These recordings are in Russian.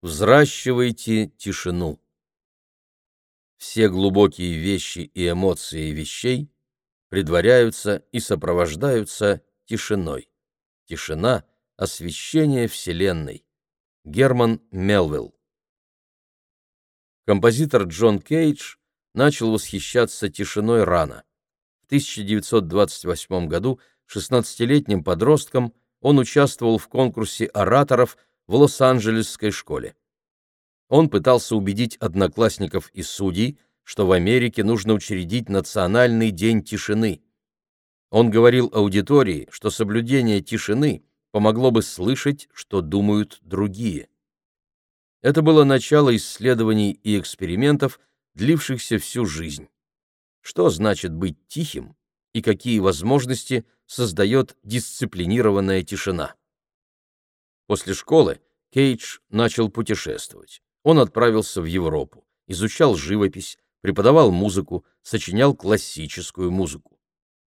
Взращивайте тишину. Все глубокие вещи и эмоции вещей предваряются и сопровождаются тишиной. Тишина — освещение Вселенной. Герман Мелвилл Композитор Джон Кейдж начал восхищаться тишиной рано. В 1928 году 16-летним подростком он участвовал в конкурсе ораторов в Лос-Анджелесской школе. Он пытался убедить одноклассников и судей, что в Америке нужно учредить Национальный день тишины. Он говорил аудитории, что соблюдение тишины помогло бы слышать, что думают другие. Это было начало исследований и экспериментов, длившихся всю жизнь. Что значит быть тихим и какие возможности создает дисциплинированная тишина? После школы Кейдж начал путешествовать. Он отправился в Европу, изучал живопись, преподавал музыку, сочинял классическую музыку.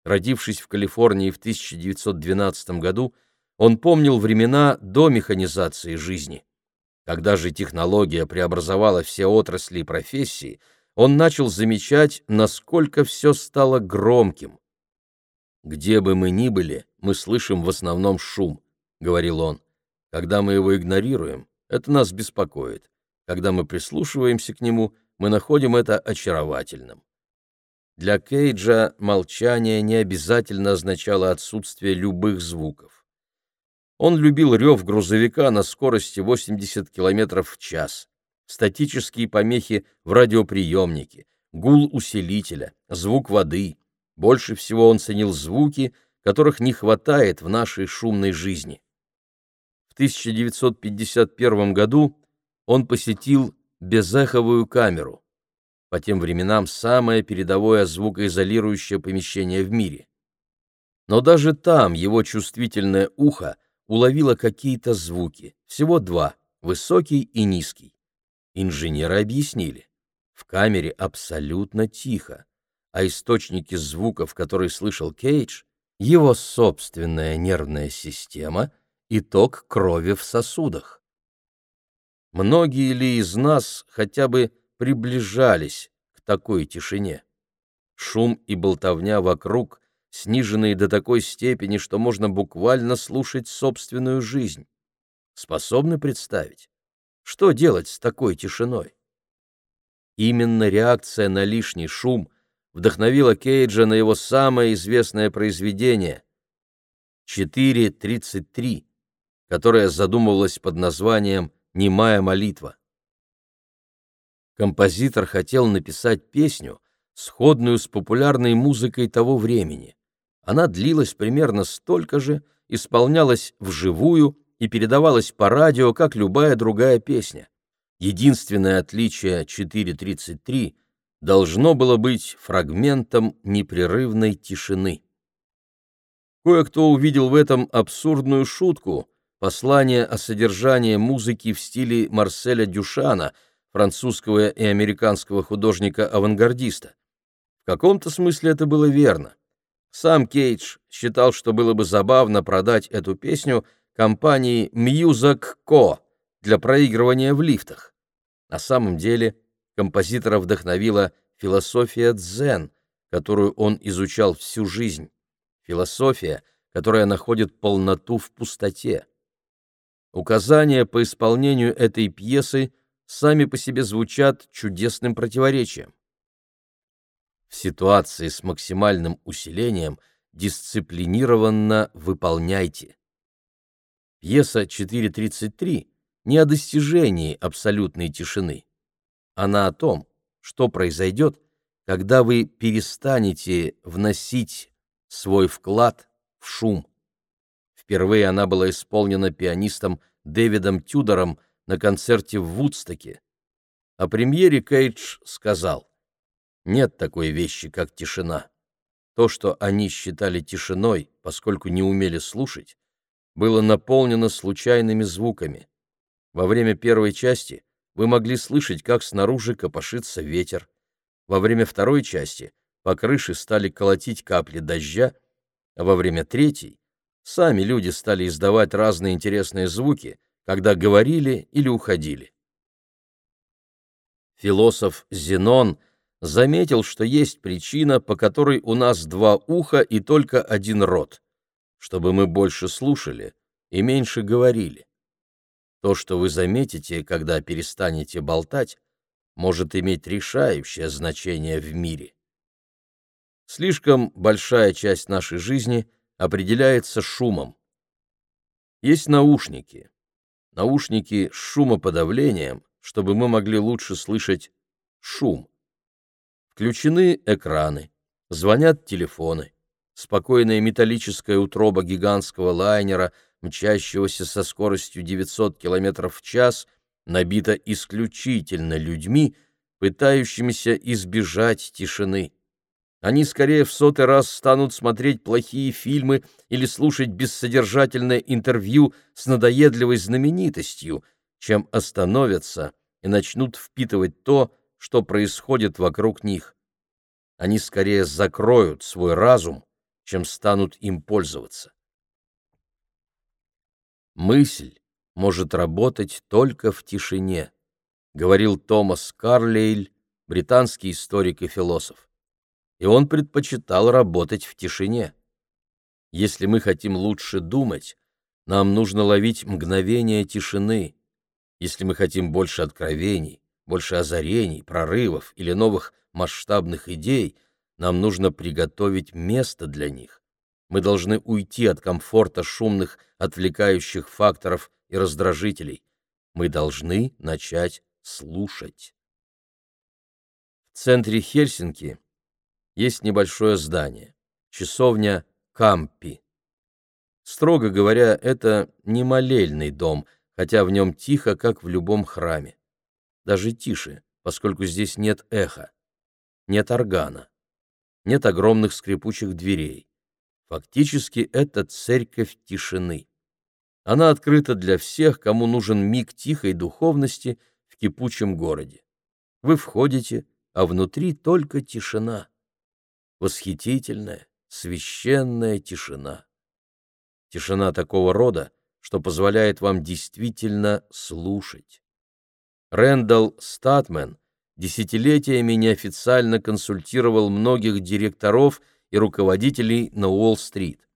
Родившись в Калифорнии в 1912 году, он помнил времена до механизации жизни. Когда же технология преобразовала все отрасли и профессии, он начал замечать, насколько все стало громким. «Где бы мы ни были, мы слышим в основном шум», — говорил он. «Когда мы его игнорируем, это нас беспокоит. Когда мы прислушиваемся к нему, мы находим это очаровательным». Для Кейджа молчание не обязательно означало отсутствие любых звуков. Он любил рев грузовика на скорости 80 км в час, статические помехи в радиоприемнике, гул усилителя, звук воды. Больше всего он ценил звуки, которых не хватает в нашей шумной жизни. В 1951 году он посетил безэховую камеру, по тем временам самое передовое звукоизолирующее помещение в мире. Но даже там его чувствительное ухо – уловила какие-то звуки, всего два, высокий и низкий. Инженеры объяснили, в камере абсолютно тихо, а источники звуков, которые слышал Кейдж, его собственная нервная система и ток крови в сосудах. Многие ли из нас хотя бы приближались к такой тишине? Шум и болтовня вокруг сниженные до такой степени, что можно буквально слушать собственную жизнь. Способны представить, что делать с такой тишиной? Именно реакция на лишний шум вдохновила Кейджа на его самое известное произведение 4.33, которое задумывалось под названием «Немая молитва». Композитор хотел написать песню, сходную с популярной музыкой того времени. Она длилась примерно столько же, исполнялась вживую и передавалась по радио, как любая другая песня. Единственное отличие 4.33 должно было быть фрагментом непрерывной тишины. Кое-кто увидел в этом абсурдную шутку, послание о содержании музыки в стиле Марселя Дюшана, французского и американского художника-авангардиста. В каком-то смысле это было верно. Сам Кейдж считал, что было бы забавно продать эту песню компании Music Co. для проигрывания в лифтах. На самом деле композитора вдохновила философия дзен, которую он изучал всю жизнь. Философия, которая находит полноту в пустоте. Указания по исполнению этой пьесы сами по себе звучат чудесным противоречием. В ситуации с максимальным усилением дисциплинированно выполняйте. Пьеса 4.33 не о достижении абсолютной тишины. Она о том, что произойдет, когда вы перестанете вносить свой вклад в шум. Впервые она была исполнена пианистом Дэвидом Тюдором на концерте в Вудстоке. О премьере Кейдж сказал нет такой вещи, как тишина. То, что они считали тишиной, поскольку не умели слушать, было наполнено случайными звуками. Во время первой части вы могли слышать, как снаружи копошится ветер. Во время второй части по крыше стали колотить капли дождя, а во время третьей сами люди стали издавать разные интересные звуки, когда говорили или уходили. Философ Зенон заметил, что есть причина, по которой у нас два уха и только один рот, чтобы мы больше слушали и меньше говорили. То, что вы заметите, когда перестанете болтать, может иметь решающее значение в мире. Слишком большая часть нашей жизни определяется шумом. Есть наушники. Наушники с шумоподавлением, чтобы мы могли лучше слышать шум. Включены экраны, звонят телефоны. Спокойная металлическая утроба гигантского лайнера, мчащегося со скоростью 900 км в час, набита исключительно людьми, пытающимися избежать тишины. Они скорее в сотый раз станут смотреть плохие фильмы или слушать бессодержательное интервью с надоедливой знаменитостью, чем остановятся и начнут впитывать то, что происходит вокруг них. Они скорее закроют свой разум, чем станут им пользоваться. Мысль может работать только в тишине, говорил Томас Карлейль, британский историк и философ и он предпочитал работать в тишине. Если мы хотим лучше думать, нам нужно ловить мгновение тишины. Если мы хотим больше откровений, больше озарений, прорывов или новых масштабных идей, нам нужно приготовить место для них. Мы должны уйти от комфорта шумных, отвлекающих факторов и раздражителей. Мы должны начать слушать. В центре Хельсинки есть небольшое здание, часовня Кампи. Строго говоря, это не молельный дом, хотя в нем тихо, как в любом храме. Даже тише, поскольку здесь нет эха, нет органа, нет огромных скрипучих дверей. Фактически это церковь тишины. Она открыта для всех, кому нужен миг тихой духовности в кипучем городе. Вы входите, а внутри только тишина восхитительная, священная тишина. Тишина такого рода, что позволяет вам действительно слушать. Рэндалл Статмен десятилетиями неофициально консультировал многих директоров и руководителей на Уолл-стрит.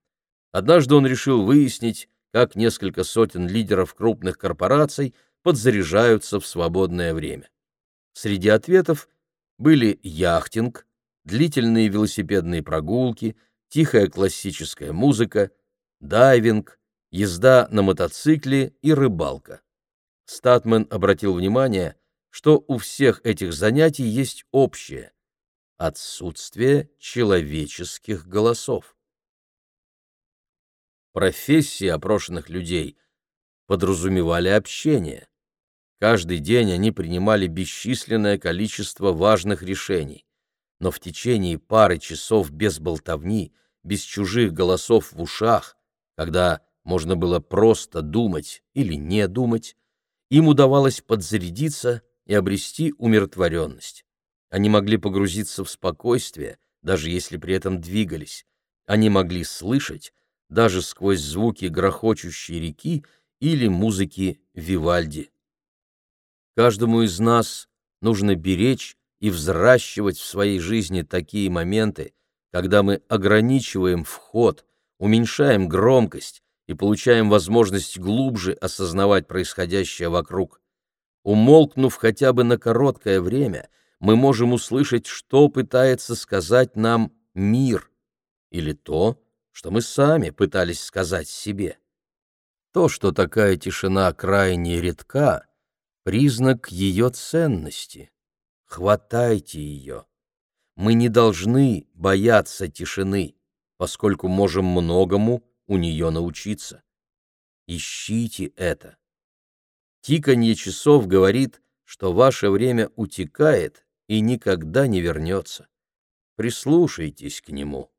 Однажды он решил выяснить, как несколько сотен лидеров крупных корпораций подзаряжаются в свободное время. Среди ответов были яхтинг, длительные велосипедные прогулки, тихая классическая музыка, дайвинг, езда на мотоцикле и рыбалка. Статмен обратил внимание, что у всех этих занятий есть общее — отсутствие человеческих голосов. Профессии опрошенных людей подразумевали общение. Каждый день они принимали бесчисленное количество важных решений но в течение пары часов без болтовни, без чужих голосов в ушах, когда можно было просто думать или не думать, им удавалось подзарядиться и обрести умиротворенность. Они могли погрузиться в спокойствие, даже если при этом двигались. Они могли слышать, даже сквозь звуки грохочущей реки или музыки Вивальди. Каждому из нас нужно беречь и взращивать в своей жизни такие моменты, когда мы ограничиваем вход, уменьшаем громкость и получаем возможность глубже осознавать происходящее вокруг. Умолкнув хотя бы на короткое время, мы можем услышать, что пытается сказать нам мир, или то, что мы сами пытались сказать себе. То, что такая тишина крайне редка, признак ее ценности. Хватайте ее. Мы не должны бояться тишины, поскольку можем многому у нее научиться. Ищите это. Тиканье часов говорит, что ваше время утекает и никогда не вернется. Прислушайтесь к нему.